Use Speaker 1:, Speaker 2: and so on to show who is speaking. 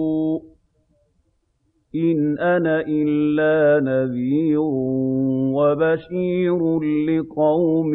Speaker 1: ۚ إِنْ أَنَا إِلَّا نَذِيرٌ وَبَشِيرٌ لِّقَوْمٍ